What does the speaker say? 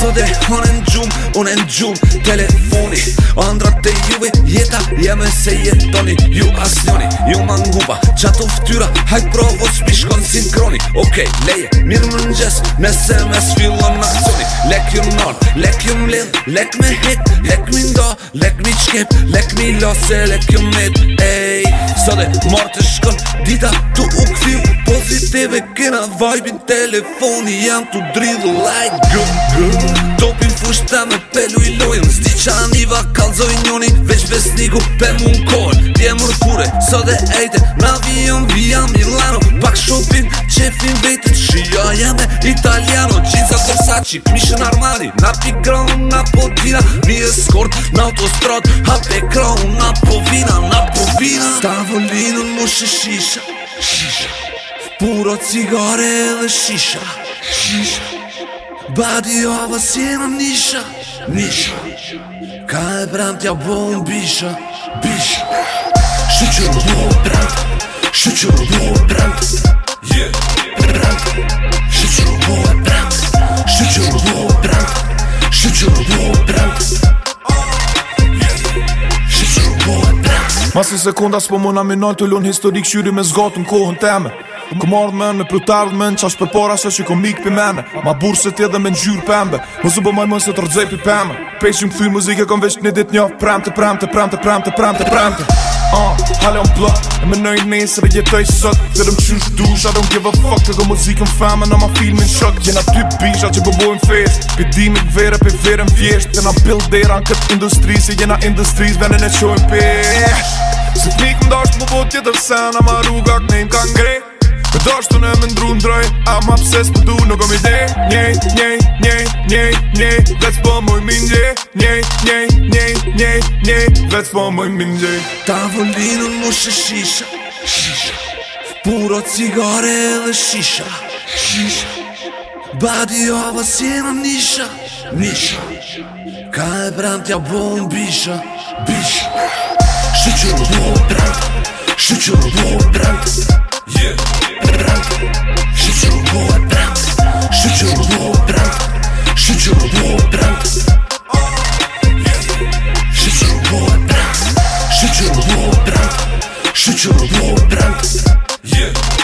So der holen zum und ein Jung telefonisch anderer du wie jeme se jetoni Ju asnjoni ju ma nguba Qato ftyra, hajt provo s'mi shkon si Okej, okay, leje, mirë më nëgjes Me se me s'fillon në aksoni Lek ju mnon, lek ju mlin Lek me hit, lek me ndo Lek me qkep, lek me lose Lek ju mnit, ej Sot e të shkon, dita tu u këfiu Pozitive kena vajbin Telefoni janë të dridhu Like, gëm, gëm, topin milioni Veç besniku pe mund kol Dje mërkure, sot e ejte Na vion via Milano Pak shopin, qefin vetit Shia jeme italiano Qiza Versace, mishën Armani Na pikron, na podina Mi e skort, na autostrad Hap e kron, na povina, na povina. vina Stavolinën mu shisha Shisha Puro cigare dhe shisha Shisha Badi ova sjena niša Nisha, nisha. Ka e brem t'ja bom bisha Bish Shtu që në buho brem Shtu që në buho brem Yeah Brem Shtu që në buho brem Shtu që në buho brem Shtu që në sekunda s'po mëna minon të lun Historik shyri me zgatë kohën teme Më mardh men, me prytardh men Qa për përpora se që kom ikpi mene Ma burë se tje dhe me njyrë pembe Më zë bëmaj mën se të rëdzej pi pëmë Peqim këthy muzike kom veç një dit njof Premte, premte, premte, premte, premte, premte Ah, hale on blot E me nëjt nese dhe jetoj sot Dhe dhe më qysh dush, I don't give a fuck Kë go muzikën fama, në ma filmin shok Jena ty bisha që bëbojnë fest Pi dimit vere, pi verem vjesht Dhe na build dera në këtë industri Se jena industries, venen e qojnë pe Se t'nik më dasht më bo tjetër sen Ama rruga kënejmë Më doshtu në më ndru në droj A më du nuk om i dhe Njej, njej, njej, njej, njej Vec po moj mindje Njej, njej, njej, njej, njej Vec po moj mindje Ta vëllinu në më shisha Shisha Puro cigare dhe shisha Shisha Badi ova si e në nisha Nisha Ka e brand tja bon bisha Bisha Shqyqyru brand Shqyqyru Shqyqyru bo brand Shqyqyru bo brand